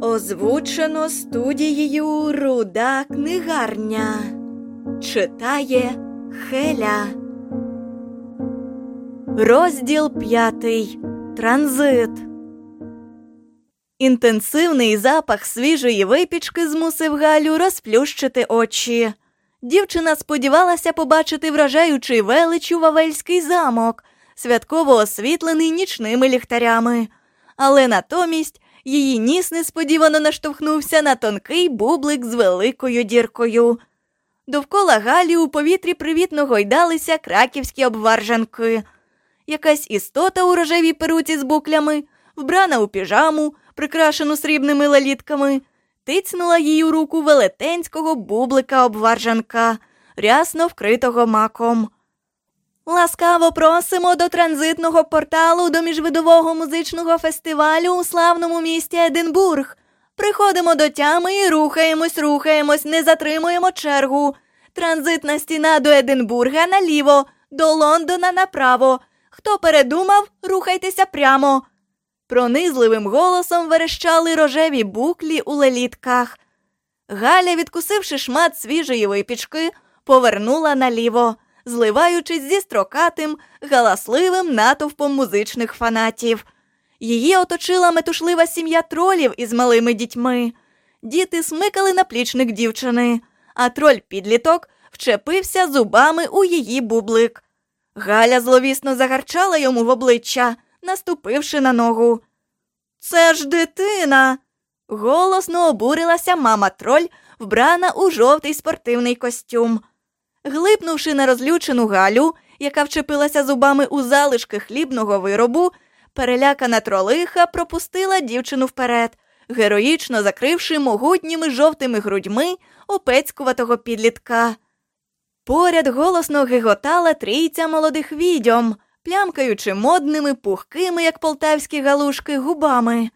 Озвучено студією Руда книгарня. Читає Хеля. Розділ п'ятий. Транзит. Інтенсивний запах свіжої випічки змусив Галю розплющити очі. Дівчина сподівалася побачити вражаючий величу Вавельський замок, святково освітлений нічними ліхтарями. Але натомість її ніс несподівано наштовхнувся на тонкий бублик з великою діркою. Довкола Галі у повітрі привітно гойдалися краківські обваржанки. Якась істота у рожевій перуці з буклями, вбрана у піжаму, прикрашену срібними лалітками, тицнула їй у руку велетенського бублика обваржанка, рясно вкритого маком. Ласкаво просимо до транзитного порталу до міжвидового музичного фестивалю у славному місті Единбург. Приходимо до тями і рухаємось, рухаємось, не затримуємо чергу. Транзитна стіна до Единбурга наліво, до Лондона направо. Хто передумав, рухайтеся прямо. Пронизливим голосом верещали рожеві буклі у лелітках. Галя, відкусивши шмат свіжої випічки, повернула наліво, зливаючись зі строкатим, галасливим натовпом музичних фанатів. Її оточила метушлива сім'я тролів із малими дітьми. Діти смикали наплічник дівчини, а троль підліток вчепився зубами у її бублик. Галя зловісно загарчала йому в обличчя, наступивши на ногу. Це ж дитина. Голосно обурилася мама троль, вбрана у жовтий спортивний костюм. Глипнувши на розлючену Галю, яка вчепилася зубами у залишки хлібного виробу, перелякана тролиха пропустила дівчину вперед, героїчно закривши могутніми жовтими грудьми опецькуватого підлітка. Поряд голосно гиготала трійця молодих відьом, плямкаючи модними, пухкими, як полтавські галушки, губами.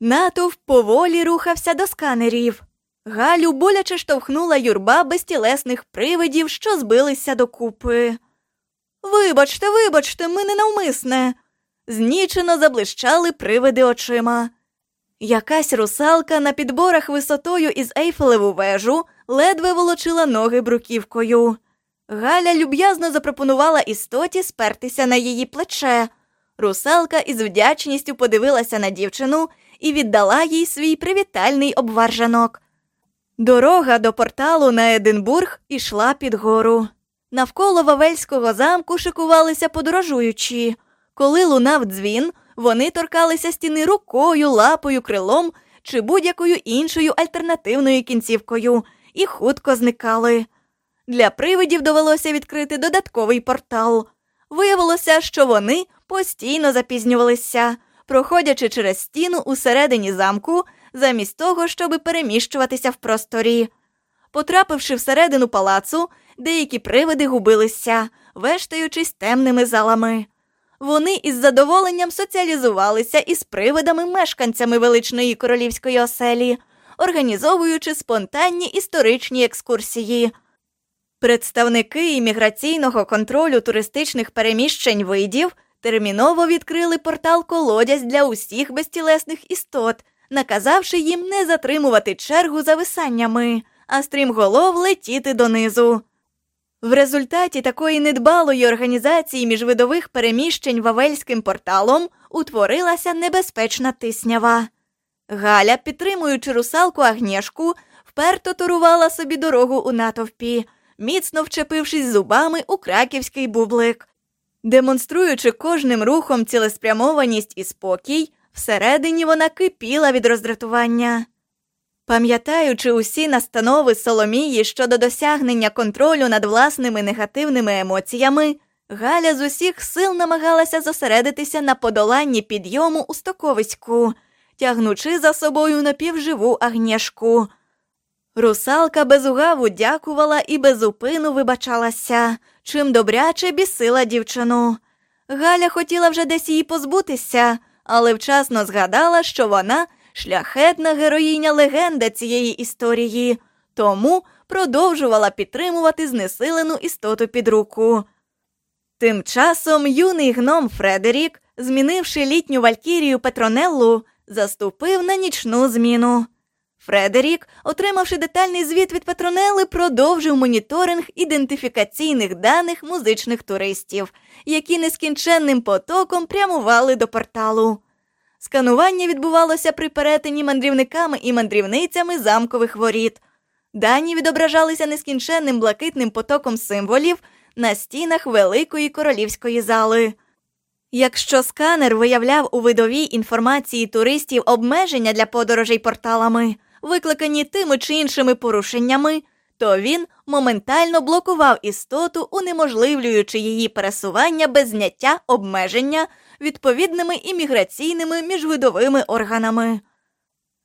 Натовп поволі рухався до сканерів. Галю боляче штовхнула юрба безтілесних привидів, що збилися докупи. Вибачте, вибачте, ми ненавмисне. Знічено заблищали привиди очима. Якась русалка на підборах висотою із Ейфелеву вежу ледве волочила ноги бруківкою. Галя люб'язно запропонувала істоті спертися на її плече. Русалка із вдячністю подивилася на дівчину і віддала їй свій привітальний обваржанок. Дорога до порталу на Единбург ішла під гору. Навколо Вавельського замку шикувалися подорожуючі. Коли лунав дзвін, вони торкалися стіни рукою, лапою, крилом чи будь-якою іншою альтернативною кінцівкою і хутко зникали. Для привидів довелося відкрити додатковий портал. Виявилося, що вони постійно запізнювалися, проходячи через стіну усередині замку, замість того, щоб переміщуватися в просторі. Потрапивши всередину палацу, деякі привиди губилися, вештаючись темними залами. Вони із задоволенням соціалізувалися із привидами-мешканцями величної королівської оселі, організовуючи спонтанні історичні екскурсії. Представники імміграційного контролю туристичних переміщень видів терміново відкрили портал колодязь для усіх безтілесних істот, наказавши їм не затримувати чергу за висаннями, а стрімголов летіти донизу. В результаті такої недбалої організації міжвидових переміщень Вавельським порталом утворилася небезпечна тиснява. Галя, підтримуючи русалку Агнєшку, вперто турувала собі дорогу у натовпі, міцно вчепившись зубами у краківський бублик. Демонструючи кожним рухом цілеспрямованість і спокій, всередині вона кипіла від роздратування. Пам'ятаючи усі настанови Соломії щодо досягнення контролю над власними негативними емоціями, Галя з усіх сил намагалася зосередитися на подоланні підйому у стоковиську, тягнучи за собою напівживу Агнєшку. Русалка безугаву дякувала і безупину вибачалася, чим добряче бісила дівчину. Галя хотіла вже десь її позбутися, але вчасно згадала, що вона шляхетна героїня легенда цієї історії, тому продовжувала підтримувати знесилену істоту під руку. Тим часом юний гном Фредерік, змінивши літню валькірію Петронеллу, заступив на нічну зміну. Фредерік, отримавши детальний звіт від Петронели, продовжив моніторинг ідентифікаційних даних музичних туристів, які нескінченним потоком прямували до порталу. Сканування відбувалося при перетині мандрівниками і мандрівницями замкових воріт. Дані відображалися нескінченним блакитним потоком символів на стінах великої королівської зали. Якщо сканер виявляв у видовій інформації туристів обмеження для подорожей порталами, викликані тими чи іншими порушеннями, то він моментально блокував істоту, унеможливлюючи її пересування без зняття обмеження відповідними імміграційними міжвидовими органами.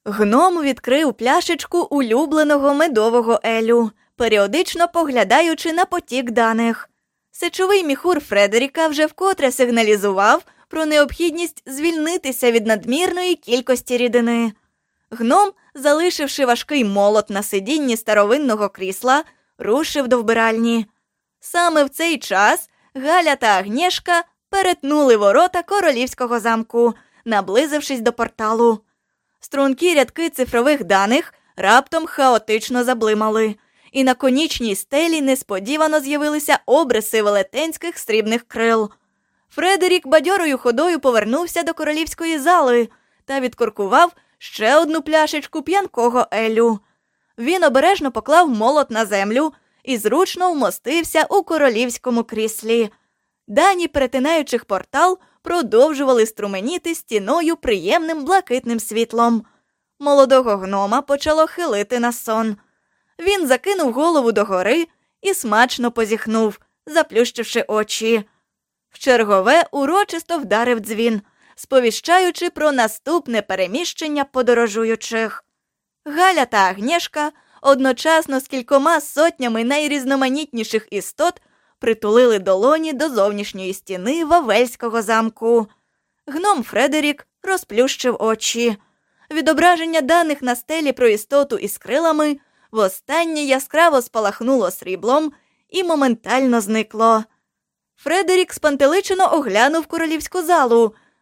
Гном відкрив пляшечку улюбленого медового елю, періодично поглядаючи на потік даних. Сечовий міхур Фредеріка вже вкотре сигналізував про необхідність звільнитися від надмірної кількості рідини. Гном, залишивши важкий молот на сидінні старовинного крісла, рушив до вбиральні. Саме в цей час Галя та Агнєшка перетнули ворота королівського замку, наблизившись до порталу. Стрункі рядки цифрових даних раптом хаотично заблимали, і на конічній стелі несподівано з'явилися обриси велетенських срібних крил. Фредерік бадьорою ходою повернувся до королівської зали та відкоркував ще одну пляшечку п'янкого Елю. Він обережно поклав молот на землю і зручно вмостився у королівському кріслі. Дані перетинаючих портал продовжували струменіти стіною приємним блакитним світлом. Молодого гнома почало хилити на сон. Він закинув голову догори і смачно позіхнув, заплющивши очі. В чергове урочисто вдарив дзвін, сповіщаючи про наступне переміщення подорожуючих. Галя та Агнєшка одночасно з кількома сотнями найрізноманітніших істот притулили долоні до зовнішньої стіни Вавельського замку. Гном Фредерік розплющив очі. Відображення даних на стелі про істоту із крилами востаннє яскраво спалахнуло сріблом і моментально зникло. Фредерік спантеличено оглянув королівську залу,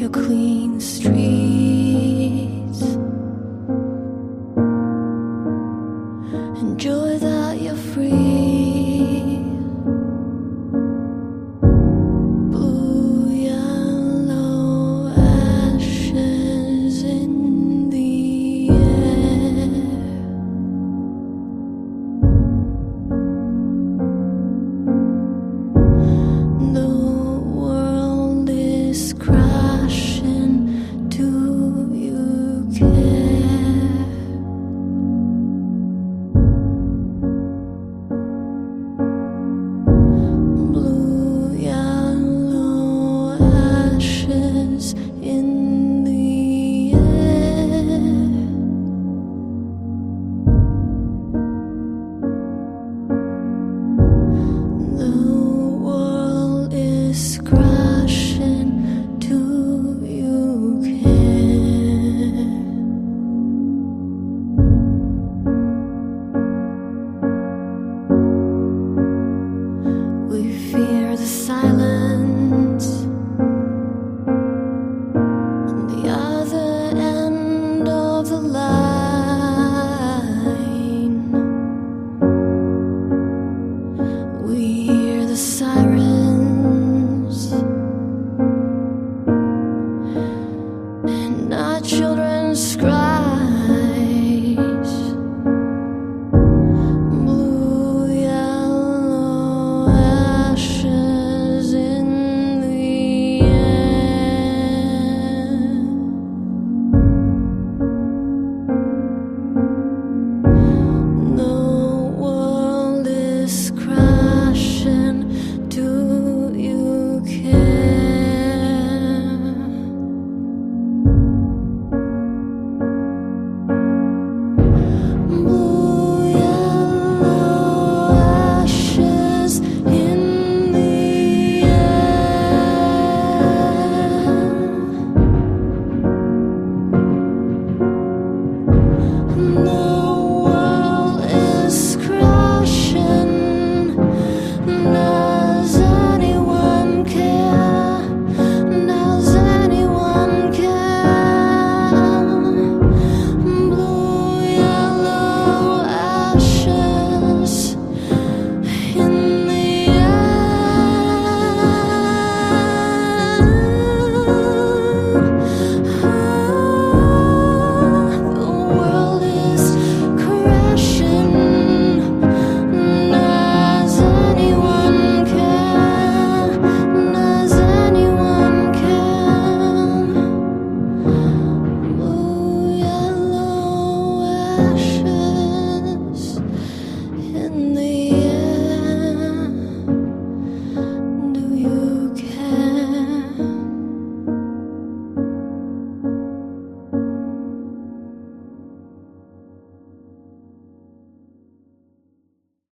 your clean street.